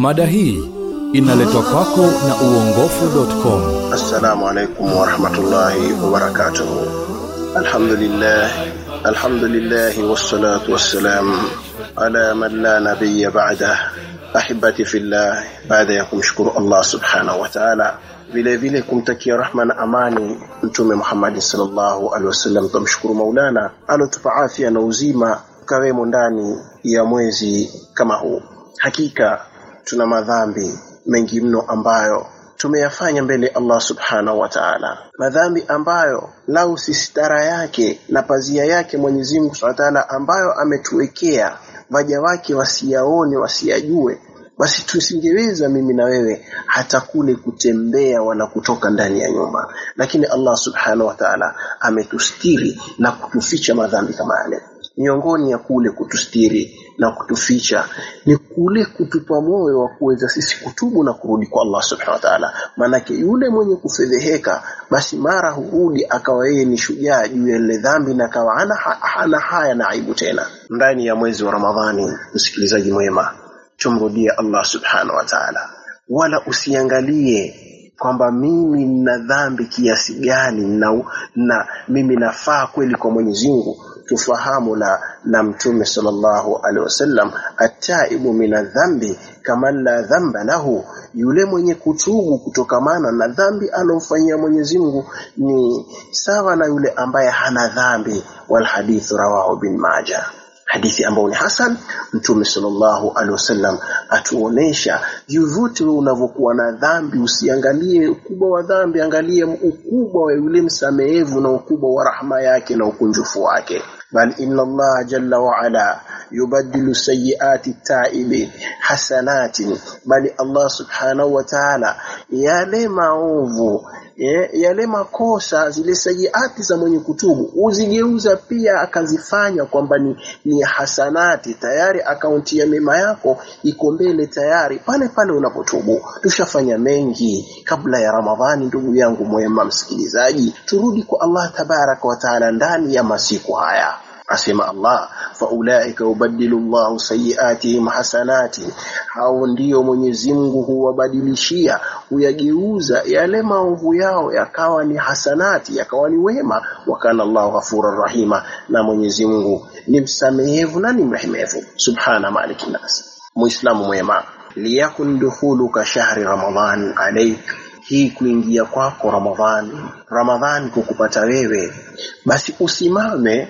Mada hii inaletwa kwako na uongofu.com. Assalamu alaikum warahmatullahi wabarakatuh. Alhamdulillah, alhamdulillah wassalatu wassalam ala man la nabiyya ba'dah. Ahibati fillah, baada ya kumshukuru Allah subhanahu wa ta'ala, vile vile kumtakia rahma na amani Mtume Muhammad sallallahu alaihi wasallam, tumshukuru Maulana alotupa afya na uzima kawemo ndani ya mwezi kama huu. Hakika tuna madhambi mengi mno ambayo tumeyafanya mbele Allah subhanahu wa ta'ala, madhambi ambayo lau si sitara yake na pazia yake Mwenyezi Mungu subhanahu wa ta'ala ambayo ametuwekea waja wake wasiyaone wasiyajue, basi tusingeweza mimi na wewe hata kule kutembea wala kutoka ndani ya nyumba, lakini Allah subhanahu wa ta'ala ametustiri na kutuficha madhambi kama yale. Miongoni ya kule kutustiri na kutuficha ni kule kutupa moyo wa kuweza sisi kutubu na kurudi kwa Allah subhanahu wa ta'ala. Maanake yule mwenye kufedheheka, basi mara hurudi akawa yeye ni shujaa juu ya ile dhambi na akawa hana, hana haya na aibu tena. Ndani ya mwezi wa Ramadhani, msikilizaji mwema, tumrudie Allah subhanahu wa ta'ala, wala usiangalie kwamba mimi nina dhambi kiasi gani na, na mimi nafaa kweli kwa Mwenyezi Mungu tufahamu na, na mtume sallallahu alaihi wasallam ataibu mina dhambi kama la dhamba lahu, yule mwenye kutubu kutokamana na dhambi alomfanyia Mwenyezi Mungu ni sawa na yule ambaye hana dhambi. Wal hadithu rawahu bin Majah, hadithi ambayo ni hasan. Mtume sallallahu alaihi wasallam atuonesha vyovyote unavyokuwa na dhambi, usiangalie ukubwa wa dhambi, angalie ukubwa wa yule msamehevu na ukubwa wa rahma yake na ukunjufu wake bal inna Allah jalla wa ala yubaddilu sayyiati taibi hasanatin, bali Allah subhanahu wa ta'ala yale maovu yale makosa zile sayiati za mwenye kutubu uzigeuza pia akazifanya kwamba ni, ni hasanati tayari. Akaunti ya mema yako iko mbele tayari pale pale unapotubu. Tushafanya mengi kabla ya Ramadhani, ndugu yangu mwema msikilizaji, turudi kwa Allah tabaraka wa taala ndani ya masiku haya. Asema Allah, faulaika ubadilu Allahu sayiatihim hasanati, hao ndio Mwenyezi Mungu huwabadilishia huyageuza yale maovu yao yakawa ni hasanati, yakawa ni wema. Wakana Allahu ghafurur rahima, na Mwenyezi Mungu ni msamehevu na ni mrehemevu. Subhana maliki nas. Muislamu mwema, liyakun dukhuluka shahri Ramadhan alaik hii kuingia kwako Ramadhani, Ramadhani kukupata wewe, basi usimame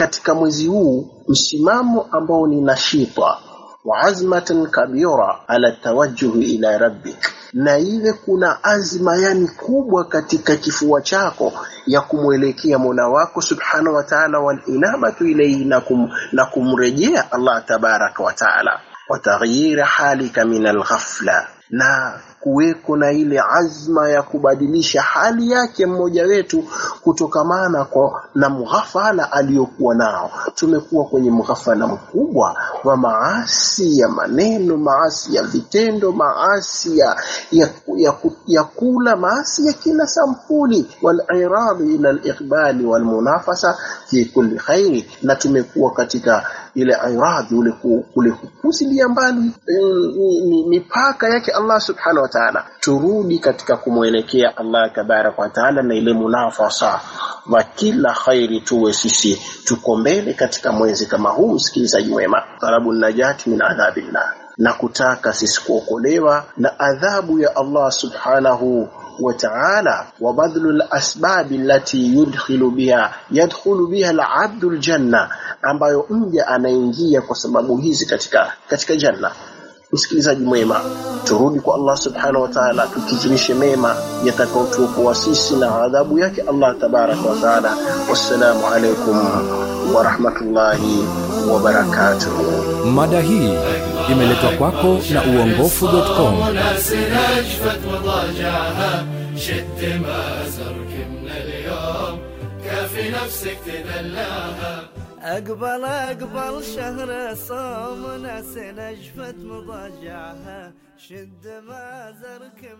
katika mwezi huu msimamo ambao ni nashita wa azmatan kabira ala tawajjuh ila rabbik, na iwe kuna azma yani kubwa katika kifua chako ya kumwelekea Mola wako subhanahu wa ta'ala, wal inabatu na, kum, na kumrejea Allah tabaraka wa ta'ala, wa taghyira halika min alghafla na kuweko na ile azma ya kubadilisha hali yake mmoja wetu kutokamana kwa na mghafala aliyokuwa nao. Tumekuwa kwenye mghafala mkubwa wa maasi ya maneno, maasi ya vitendo, maasi ya, ya, ya, ya kula, maasi ya kila sampuli, waliradu ila liqbali walmunafasa fi kulli khairi, na tumekuwa katika ile iradhi ule kule kupuzilia mbali mipaka yake Allah subhanahu wa ta'ala. Turudi katika kumwelekea Allah tabaraka wa ta'ala na ile munafasa wa kila khairi, tuwe sisi tuko mbele katika mwezi kama huu. Msikilizaji mwema, talabu najati min adhabillah, na kutaka sisi kuokolewa na adhabu ya Allah subhanahu wa ta'ala wa badlu al-asbab allati yudkhilu biha yadkhulu biha al-'abdu al-janna, ambayo mja anaingia kwa sababu hizi katika katika janna. Msikilizaji mwema, turudi kwa Allah subhanahu wa ta'ala, mema yatakayotuokoa sisi na adhabu yake Allah tabaraka wa ta'ala. Wassalamu alaikum wa rahmatullahi wa barakatuh. Mada hii imeletwa kwako na uongofu.com. أقبل أقبل شهر صوم ناس نجفت مضجعها شد ما زرك